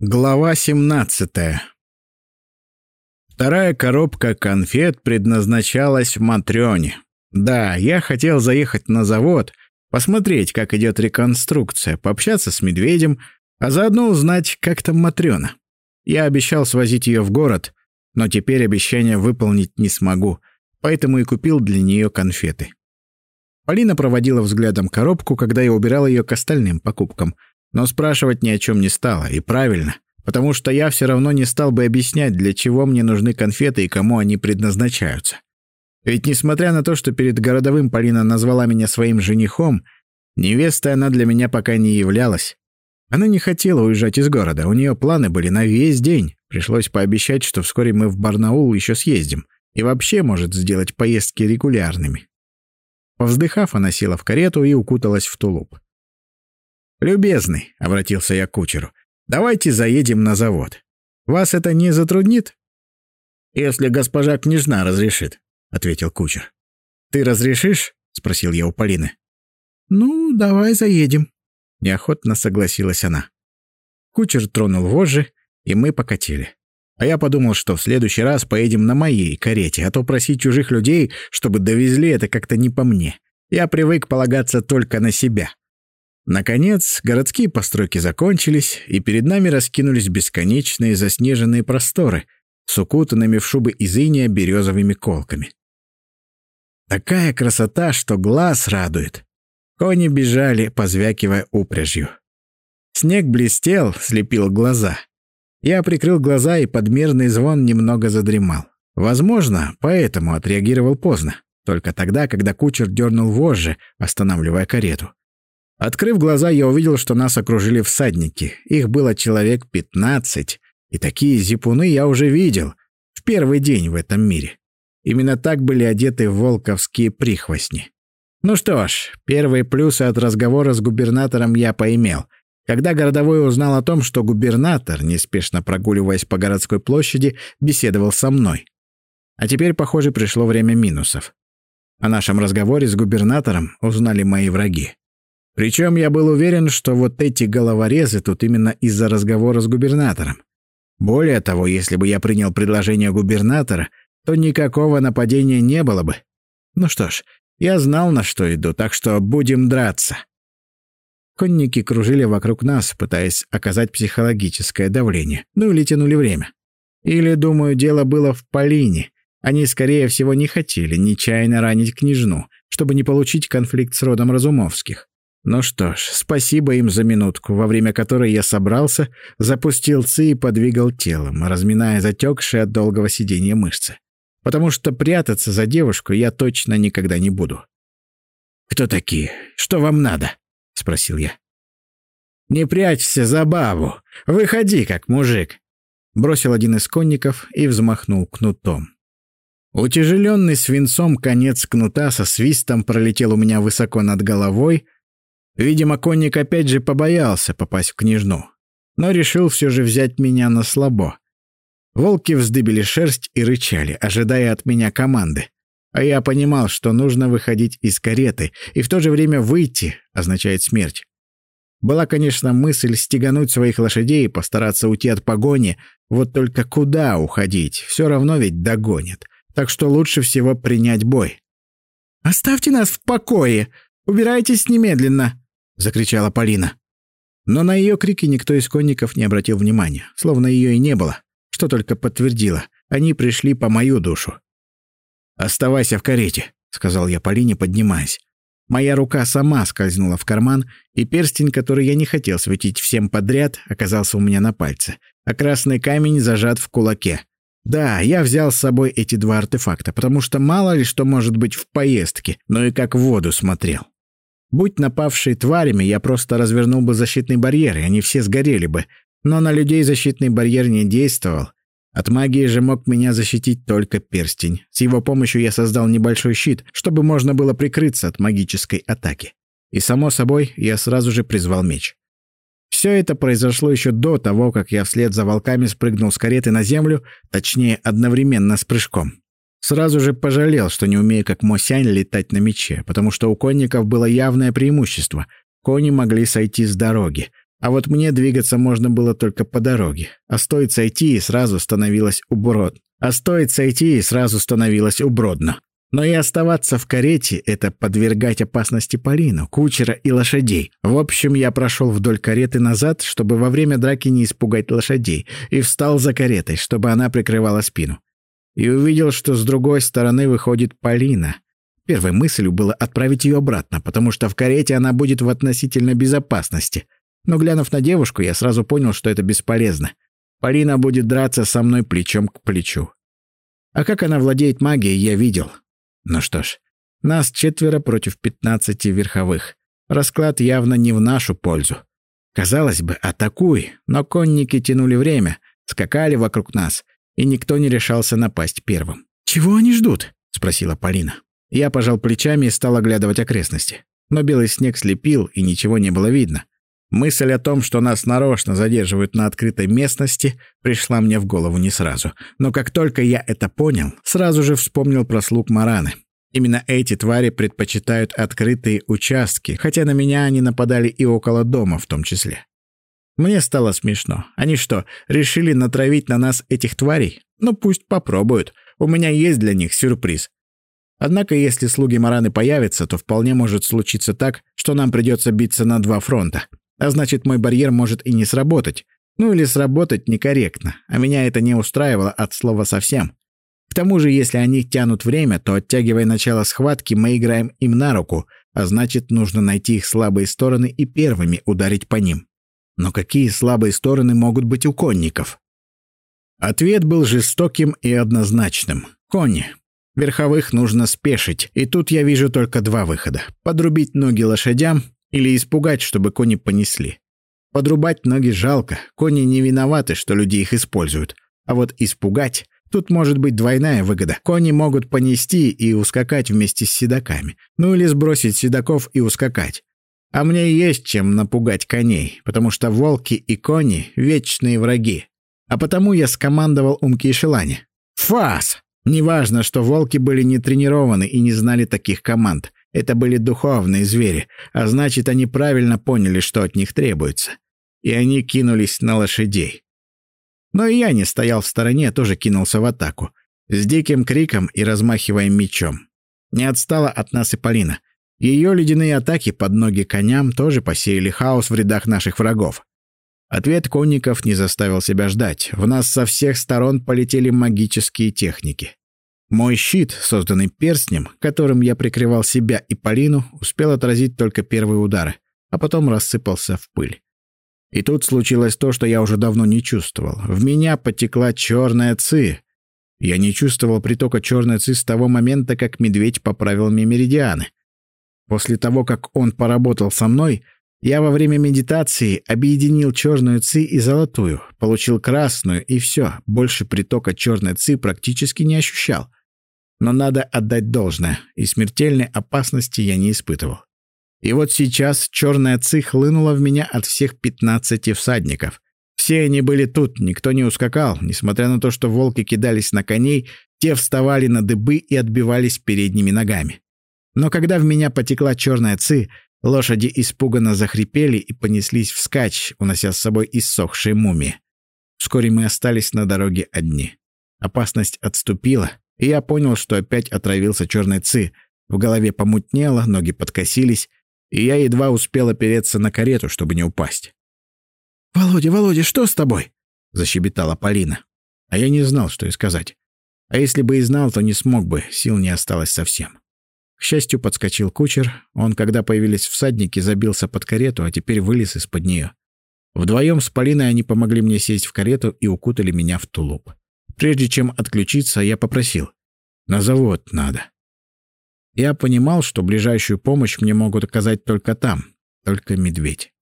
Глава 17. Вторая коробка конфет предназначалась Матрёне. Да, я хотел заехать на завод, посмотреть, как идет реконструкция, пообщаться с медведем, а заодно узнать, как там Матрёна. Я обещал свозить ее в город, но теперь обещание выполнить не смогу, поэтому и купил для нее конфеты. Полина проводила взглядом коробку, когда я убирал ее к остальным покупкам — но спрашивать ни о чем не стала, и правильно, потому что я все равно не стал бы объяснять, для чего мне нужны конфеты и кому они предназначаются. Ведь несмотря на то, что перед городовым Полина назвала меня своим женихом, невестой она для меня пока не являлась. Она не хотела уезжать из города, у нее планы были на весь день. Пришлось пообещать, что вскоре мы в Барнаул еще съездим и вообще может сделать поездки регулярными. Повздыхав, она села в карету и укуталась в тулуп. «Любезный», — обратился я к кучеру, — «давайте заедем на завод. Вас это не затруднит?» «Если госпожа княжна разрешит», — ответил кучер. «Ты разрешишь?» — спросил я у Полины. «Ну, давай заедем», — неохотно согласилась она. Кучер тронул вожжи, и мы покатили. А я подумал, что в следующий раз поедем на моей карете, а то просить чужих людей, чтобы довезли, это как-то не по мне. Я привык полагаться только на себя. Наконец, городские постройки закончились, и перед нами раскинулись бесконечные заснеженные просторы с укутанными в шубы из иния березовыми колками. Такая красота, что глаз радует. Кони бежали, позвякивая упряжью. Снег блестел, слепил глаза. Я прикрыл глаза, и подмерный звон немного задремал. Возможно, поэтому отреагировал поздно. Только тогда, когда кучер дернул вожжи, останавливая карету. Открыв глаза, я увидел, что нас окружили всадники. Их было человек пятнадцать, и такие зипуны я уже видел в первый день в этом мире. Именно так были одеты волковские прихвостни. Ну что ж, первые плюсы от разговора с губернатором я поимел. Когда городовой узнал о том, что губернатор, неспешно прогуливаясь по городской площади, беседовал со мной. А теперь, похоже, пришло время минусов. О нашем разговоре с губернатором узнали мои враги. Причем я был уверен, что вот эти головорезы тут именно из-за разговора с губернатором. Более того, если бы я принял предложение губернатора, то никакого нападения не было бы. Ну что ж, я знал, на что иду, так что будем драться. Конники кружили вокруг нас, пытаясь оказать психологическое давление, ну или тянули время. Или, думаю, дело было в Полине. Они, скорее всего, не хотели нечаянно ранить княжну, чтобы не получить конфликт с родом Разумовских. Ну что ж, спасибо им за минутку, во время которой я собрался, запустил ци и подвигал телом, разминая затекшие от долгого сидения мышцы. Потому что прятаться за девушку я точно никогда не буду. «Кто такие? Что вам надо?» — спросил я. «Не прячься за бабу! Выходи, как мужик!» Бросил один из конников и взмахнул кнутом. Утяжеленный свинцом конец кнута со свистом пролетел у меня высоко над головой — Видимо, конник опять же побоялся попасть в княжну, но решил все же взять меня на слабо. Волки вздыбили шерсть и рычали, ожидая от меня команды. А я понимал, что нужно выходить из кареты, и в то же время выйти означает смерть. Была, конечно, мысль стегануть своих лошадей и постараться уйти от погони, вот только куда уходить, все равно ведь догонят. Так что лучше всего принять бой. «Оставьте нас в покое! Убирайтесь немедленно!» Закричала Полина. Но на ее крики никто из конников не обратил внимания, словно ее и не было, что только подтвердило. Они пришли по мою душу. «Оставайся в карете», — сказал я Полине, поднимаясь. Моя рука сама скользнула в карман, и перстень, который я не хотел светить всем подряд, оказался у меня на пальце, а красный камень зажат в кулаке. Да, я взял с собой эти два артефакта, потому что мало ли что может быть в поездке, но и как в воду смотрел. Будь напавшие тварями, я просто развернул бы защитный барьер, и они все сгорели бы. Но на людей защитный барьер не действовал. От магии же мог меня защитить только перстень. С его помощью я создал небольшой щит, чтобы можно было прикрыться от магической атаки. И, само собой, я сразу же призвал меч. Все это произошло еще до того, как я вслед за волками спрыгнул с кареты на землю, точнее, одновременно с прыжком. Сразу же пожалел, что не умею как Мосянь летать на мече, потому что у конников было явное преимущество. Кони могли сойти с дороги, А вот мне двигаться можно было только по дороге. А стоит сойти, и сразу становилось уброд. А стоит сойти, и сразу становилось убродно. Но и оставаться в карете — это подвергать опасности Полину, кучера и лошадей. В общем, я прошел вдоль кареты назад, чтобы во время драки не испугать лошадей, и встал за каретой, чтобы она прикрывала спину. И увидел, что с другой стороны выходит Полина. Первой мыслью было отправить ее обратно, потому что в карете она будет в относительной безопасности. Но глянув на девушку, я сразу понял, что это бесполезно. Полина будет драться со мной плечом к плечу. А как она владеет магией, я видел. Ну что ж, нас четверо против пятнадцати верховых. Расклад явно не в нашу пользу. Казалось бы, атакуй, но конники тянули время, скакали вокруг нас, и никто не решался напасть первым. «Чего они ждут?» — спросила Полина. Я пожал плечами и стал оглядывать окрестности. Но белый снег слепил, и ничего не было видно. Мысль о том, что нас нарочно задерживают на открытой местности, пришла мне в голову не сразу. Но как только я это понял, сразу же вспомнил про слуг Мараны. Именно эти твари предпочитают открытые участки, хотя на меня они нападали и около дома в том числе. Мне стало смешно. Они что, решили натравить на нас этих тварей? Ну пусть попробуют. У меня есть для них сюрприз. Однако, если слуги Мараны появятся, то вполне может случиться так, что нам придется биться на два фронта. А значит, мой барьер может и не сработать. Ну или сработать некорректно, а меня это не устраивало от слова совсем. К тому же, если они тянут время, то, оттягивая начало схватки, мы играем им на руку, а значит, нужно найти их слабые стороны и первыми ударить по ним. Но какие слабые стороны могут быть у конников? Ответ был жестоким и однозначным. Кони. Верховых нужно спешить, и тут я вижу только два выхода. Подрубить ноги лошадям или испугать, чтобы кони понесли. Подрубать ноги жалко, кони не виноваты, что люди их используют. А вот испугать... Тут может быть двойная выгода. Кони могут понести и ускакать вместе с седаками. Ну или сбросить седаков и ускакать. А мне есть чем напугать коней, потому что волки и кони — вечные враги. А потому я скомандовал Умки и Шелане. «Фас!» Неважно, что волки были не тренированы и не знали таких команд. Это были духовные звери, а значит, они правильно поняли, что от них требуется. И они кинулись на лошадей. Но и я не стоял в стороне, тоже кинулся в атаку. С диким криком и размахивая мечом. Не отстала от нас и Полина. Ее ледяные атаки под ноги коням тоже посеяли хаос в рядах наших врагов. Ответ конников не заставил себя ждать. В нас со всех сторон полетели магические техники. Мой щит, созданный перстнем, которым я прикрывал себя и Полину, успел отразить только первые удары, а потом рассыпался в пыль. И тут случилось то, что я уже давно не чувствовал. В меня потекла черная ци. Я не чувствовал притока черной ци с того момента, как медведь поправил мне меридианы. После того, как он поработал со мной, я во время медитации объединил черную ци и золотую, получил красную, и все, больше притока черной ци практически не ощущал. Но надо отдать должное, и смертельной опасности я не испытывал. И вот сейчас черная ци хлынула в меня от всех пятнадцати всадников. Все они были тут, никто не ускакал, несмотря на то, что волки кидались на коней, те вставали на дыбы и отбивались передними ногами. Но когда в меня потекла черная ци, лошади испуганно захрипели и понеслись вскачь, унося с собой иссохшие мумии. Вскоре мы остались на дороге одни. Опасность отступила, и я понял, что опять отравился черной ци. В голове помутнело, ноги подкосились, и я едва успел опереться на карету, чтобы не упасть. «Володя, Володя, что с тобой?» — защебетала Полина. А я не знал, что и сказать. А если бы и знал, то не смог бы, сил не осталось совсем. К счастью, подскочил кучер. Он, когда появились всадники, забился под карету, а теперь вылез из-под нее. Вдвоем с Полиной они помогли мне сесть в карету и укутали меня в тулуп. Прежде чем отключиться, я попросил. «На завод надо». Я понимал, что ближайшую помощь мне могут оказать только там, только медведь.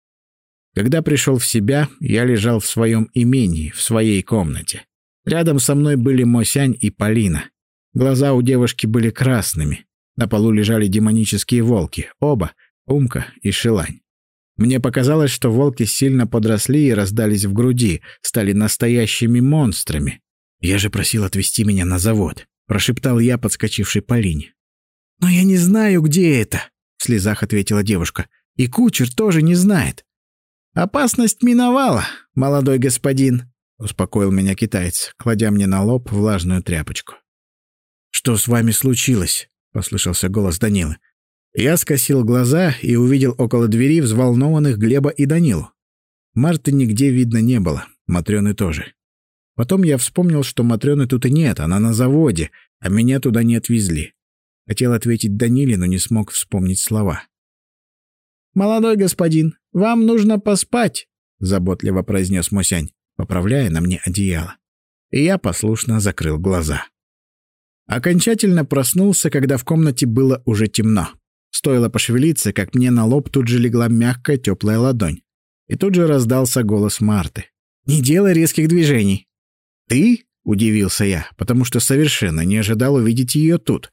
Когда пришел в себя, я лежал в своем имении, в своей комнате. Рядом со мной были Мосянь и Полина. Глаза у девушки были красными. На полу лежали демонические волки, оба, Умка и Шилань. Мне показалось, что волки сильно подросли и раздались в груди, стали настоящими монстрами. «Я же просил отвезти меня на завод», — прошептал я, подскочивший Полине. «Но я не знаю, где это», — в слезах ответила девушка. «И кучер тоже не знает». «Опасность миновала, молодой господин», — успокоил меня китаец, кладя мне на лоб влажную тряпочку. «Что с вами случилось?» — послышался голос Данилы. Я скосил глаза и увидел около двери взволнованных Глеба и Данилу. Марты нигде видно не было, Матрёны тоже. Потом я вспомнил, что Матрёны тут и нет, она на заводе, а меня туда не отвезли. Хотел ответить Даниле, но не смог вспомнить слова. «Молодой господин, вам нужно поспать», — заботливо произнес Мосянь, поправляя на мне одеяло. И я послушно закрыл глаза. Окончательно проснулся, когда в комнате было уже темно. Стоило пошевелиться, как мне на лоб тут же легла мягкая теплая ладонь. И тут же раздался голос Марты. «Не делай резких движений». «Ты?» — удивился я, потому что совершенно не ожидал увидеть ее тут.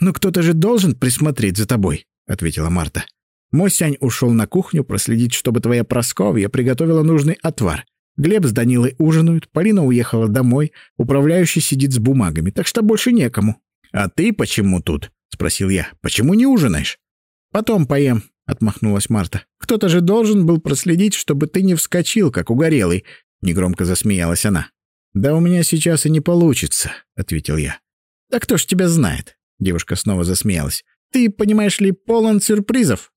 «Ну кто-то же должен присмотреть за тобой», — ответила Марта. «Мой Сянь ушел на кухню проследить, чтобы твоя Просковья приготовила нужный отвар. Глеб с Данилой ужинают, Полина уехала домой, управляющий сидит с бумагами, так что больше некому». «А ты почему тут?» — спросил я. «Почему не ужинаешь?» «Потом поем», — отмахнулась Марта. «Кто-то же должен был проследить, чтобы ты не вскочил, как угорелый», — негромко засмеялась она. «Да у меня сейчас и не получится», — ответил я. «Да кто ж тебя знает?» — девушка снова засмеялась. «Ты, понимаешь ли, полон сюрпризов».